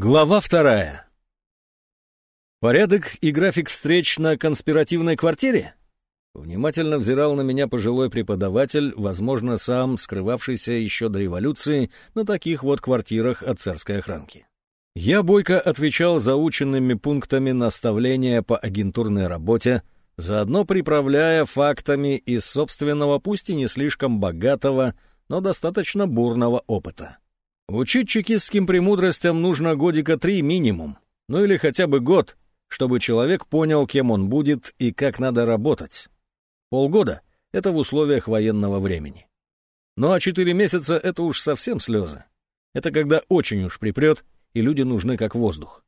Глава вторая. Порядок и график встреч на конспиративной квартире? Внимательно взирал на меня пожилой преподаватель, возможно, сам скрывавшийся еще до революции на таких вот квартирах от царской охранки. Я бойко отвечал заученными пунктами наставления по агентурной работе, заодно приправляя фактами из собственного, пусть и не слишком богатого, но достаточно бурного опыта. Учить чекистским премудростям нужно годика три минимум, ну или хотя бы год, чтобы человек понял, кем он будет и как надо работать. Полгода — это в условиях военного времени. Ну а четыре месяца — это уж совсем слезы. Это когда очень уж припрет, и люди нужны как воздух.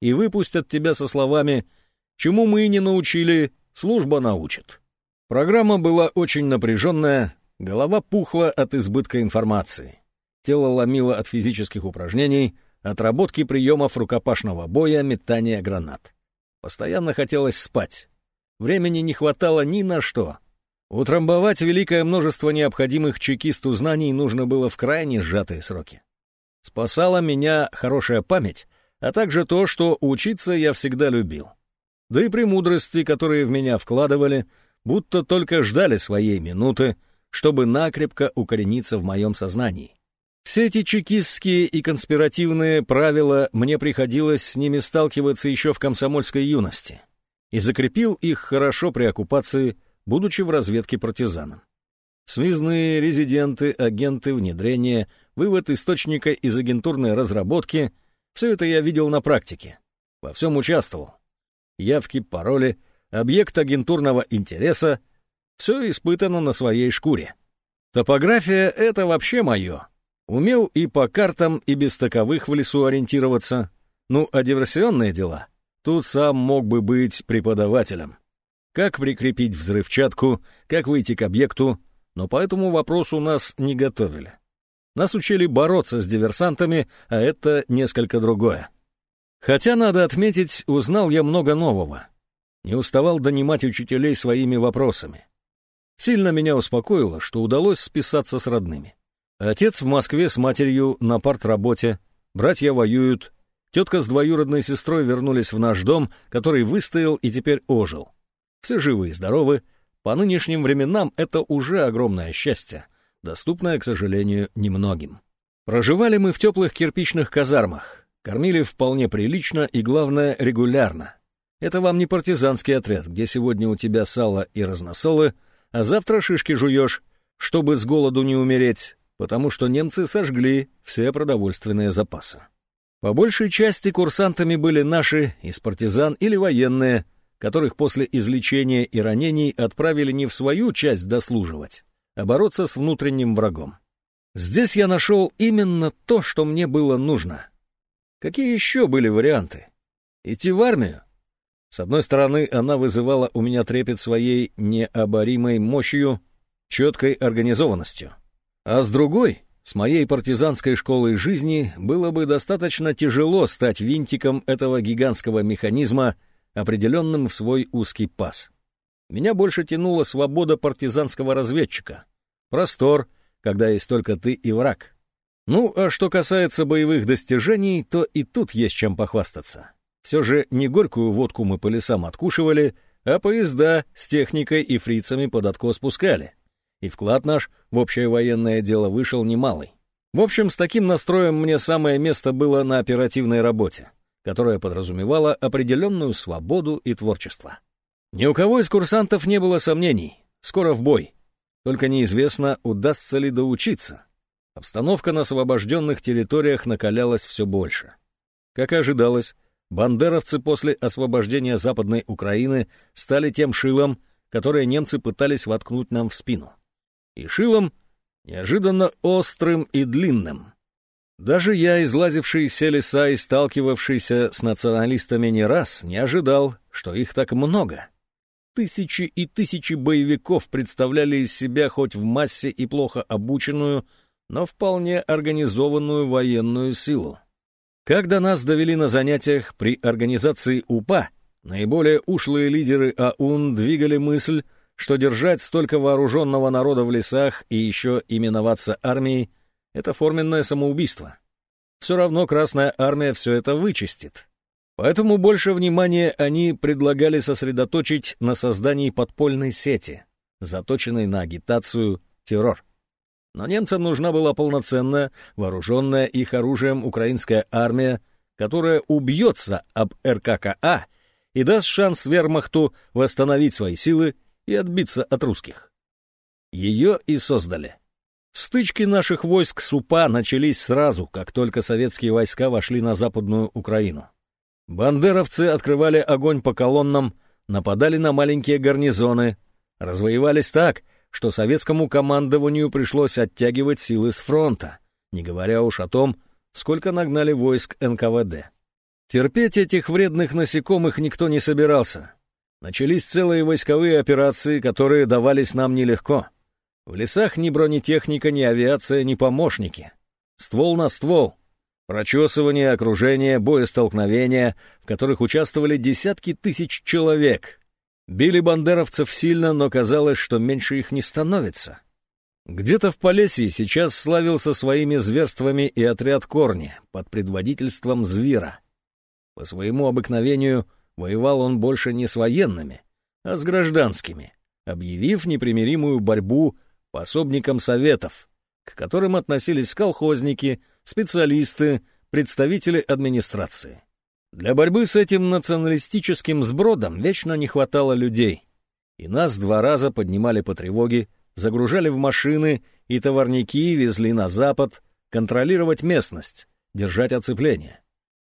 И выпустят тебя со словами «Чему мы и не научили, служба научит». Программа была очень напряженная, голова пухла от избытка информации. Тело ломило от физических упражнений, отработки приемов рукопашного боя, метания гранат. Постоянно хотелось спать. Времени не хватало ни на что. Утрамбовать великое множество необходимых чекисту знаний нужно было в крайне сжатые сроки. Спасала меня хорошая память, а также то, что учиться я всегда любил. Да и премудрости, которые в меня вкладывали, будто только ждали своей минуты, чтобы накрепко укорениться в моем сознании. Все эти чекистские и конспиративные правила мне приходилось с ними сталкиваться еще в комсомольской юности. И закрепил их хорошо при оккупации, будучи в разведке партизаном. Связные резиденты, агенты, внедрения, вывод источника из агентурной разработки — все это я видел на практике. Во всем участвовал. Явки, пароли, объект агентурного интереса — все испытано на своей шкуре. Топография — это вообще мое. Умел и по картам, и без таковых в лесу ориентироваться. Ну, а диверсионные дела? Тут сам мог бы быть преподавателем. Как прикрепить взрывчатку, как выйти к объекту, но по этому вопросу нас не готовили. Нас учили бороться с диверсантами, а это несколько другое. Хотя, надо отметить, узнал я много нового. Не уставал донимать учителей своими вопросами. Сильно меня успокоило, что удалось списаться с родными. Отец в Москве с матерью на партработе, братья воюют, тетка с двоюродной сестрой вернулись в наш дом, который выстоял и теперь ожил. Все живы и здоровы, по нынешним временам это уже огромное счастье, доступное, к сожалению, немногим. Проживали мы в теплых кирпичных казармах, кормили вполне прилично и, главное, регулярно. Это вам не партизанский отряд, где сегодня у тебя сало и разносолы, а завтра шишки жуешь, чтобы с голоду не умереть, потому что немцы сожгли все продовольственные запасы. По большей части курсантами были наши из партизан или военные, которых после излечения и ранений отправили не в свою часть дослуживать, а бороться с внутренним врагом. Здесь я нашел именно то, что мне было нужно. Какие еще были варианты? Идти в армию? С одной стороны, она вызывала у меня трепет своей необоримой мощью, четкой организованностью. А с другой, с моей партизанской школой жизни было бы достаточно тяжело стать винтиком этого гигантского механизма, определенным в свой узкий паз. Меня больше тянула свобода партизанского разведчика. Простор, когда есть только ты и враг. Ну, а что касается боевых достижений, то и тут есть чем похвастаться. Все же не горькую водку мы по лесам откушивали, а поезда с техникой и фрицами под откос пускали и вклад наш в общее военное дело вышел немалый. В общем, с таким настроем мне самое место было на оперативной работе, которая подразумевала определенную свободу и творчество. Ни у кого из курсантов не было сомнений. Скоро в бой. Только неизвестно, удастся ли доучиться. Обстановка на освобожденных территориях накалялась все больше. Как и ожидалось, бандеровцы после освобождения Западной Украины стали тем шилом, которое немцы пытались воткнуть нам в спину и шилом неожиданно острым и длинным. Даже я, излазивший все леса и сталкивавшийся с националистами не раз, не ожидал, что их так много. Тысячи и тысячи боевиков представляли из себя хоть в массе и плохо обученную, но вполне организованную военную силу. Когда нас довели на занятиях при организации УПА, наиболее ушлые лидеры АУН двигали мысль, что держать столько вооруженного народа в лесах и еще именоваться армией — это форменное самоубийство. Все равно Красная Армия все это вычистит. Поэтому больше внимания они предлагали сосредоточить на создании подпольной сети, заточенной на агитацию, террор. Но немцам нужна была полноценная, вооруженная их оружием украинская армия, которая убьется об РККА и даст шанс вермахту восстановить свои силы и отбиться от русских. Ее и создали. Стычки наших войск с УПА начались сразу, как только советские войска вошли на Западную Украину. Бандеровцы открывали огонь по колоннам, нападали на маленькие гарнизоны, развоевались так, что советскому командованию пришлось оттягивать силы с фронта, не говоря уж о том, сколько нагнали войск НКВД. Терпеть этих вредных насекомых никто не собирался. Начались целые войсковые операции, которые давались нам нелегко. В лесах ни бронетехника, ни авиация, ни помощники. Ствол на ствол. Прочесывание, окружение, боестолкновения, в которых участвовали десятки тысяч человек, Били бандеровцев сильно, но казалось, что меньше их не становится. Где-то в Полесье сейчас славился своими зверствами и отряд Корни под предводительством Звера. По своему обыкновению воевал он больше не с военными, а с гражданскими, объявив непримиримую борьбу пособникам советов, к которым относились колхозники, специалисты, представители администрации. Для борьбы с этим националистическим сбродом вечно не хватало людей, и нас два раза поднимали по тревоге, загружали в машины и товарники везли на запад, контролировать местность, держать оцепление.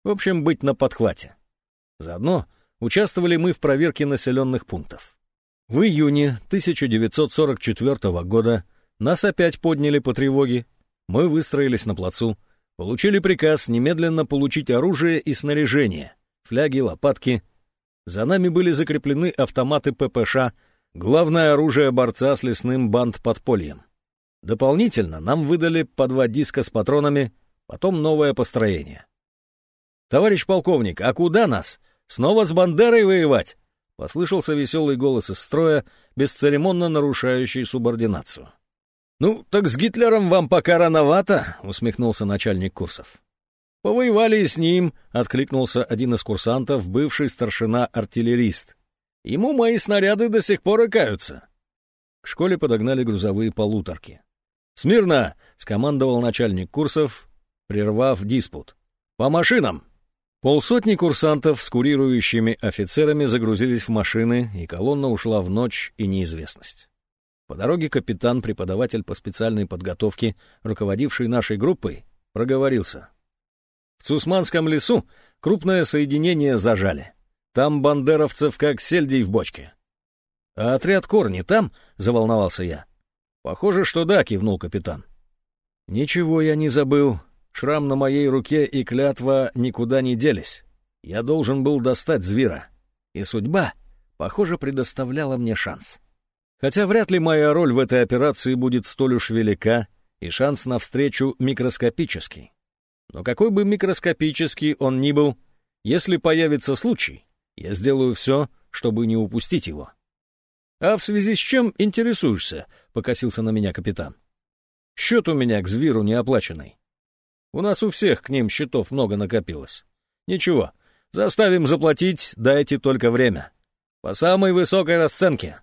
В общем, быть на подхвате. Заодно участвовали мы в проверке населенных пунктов. В июне 1944 года нас опять подняли по тревоге, мы выстроились на плацу, Получили приказ немедленно получить оружие и снаряжение, фляги, лопатки. За нами были закреплены автоматы ППШ, главное оружие борца с лесным банд-подпольем. Дополнительно нам выдали по два диска с патронами, потом новое построение. «Товарищ полковник, а куда нас? Снова с Бандерой воевать?» — послышался веселый голос из строя, бесцеремонно нарушающий субординацию. «Ну, так с Гитлером вам пока рановато», — усмехнулся начальник курсов. «Повоевали и с ним», — откликнулся один из курсантов, бывший старшина-артиллерист. «Ему мои снаряды до сих пор икаются». К школе подогнали грузовые полуторки. «Смирно!» — скомандовал начальник курсов, прервав диспут. «По машинам!» Полсотни курсантов с курирующими офицерами загрузились в машины, и колонна ушла в ночь и неизвестность. По дороге капитан, преподаватель по специальной подготовке, руководивший нашей группой, проговорился. В Цусманском лесу крупное соединение зажали. Там бандеровцев как сельдей в бочке. «А отряд Корни там?» — заволновался я. «Похоже, что да», — кивнул капитан. «Ничего я не забыл. Шрам на моей руке и клятва никуда не делись. Я должен был достать звера. И судьба, похоже, предоставляла мне шанс». Хотя вряд ли моя роль в этой операции будет столь уж велика, и шанс на встречу микроскопический. Но какой бы микроскопический он ни был, если появится случай, я сделаю все, чтобы не упустить его. «А в связи с чем интересуешься?» — покосился на меня капитан. «Счет у меня к зверу неоплаченный. У нас у всех к ним счетов много накопилось. Ничего, заставим заплатить, дайте только время. По самой высокой расценке».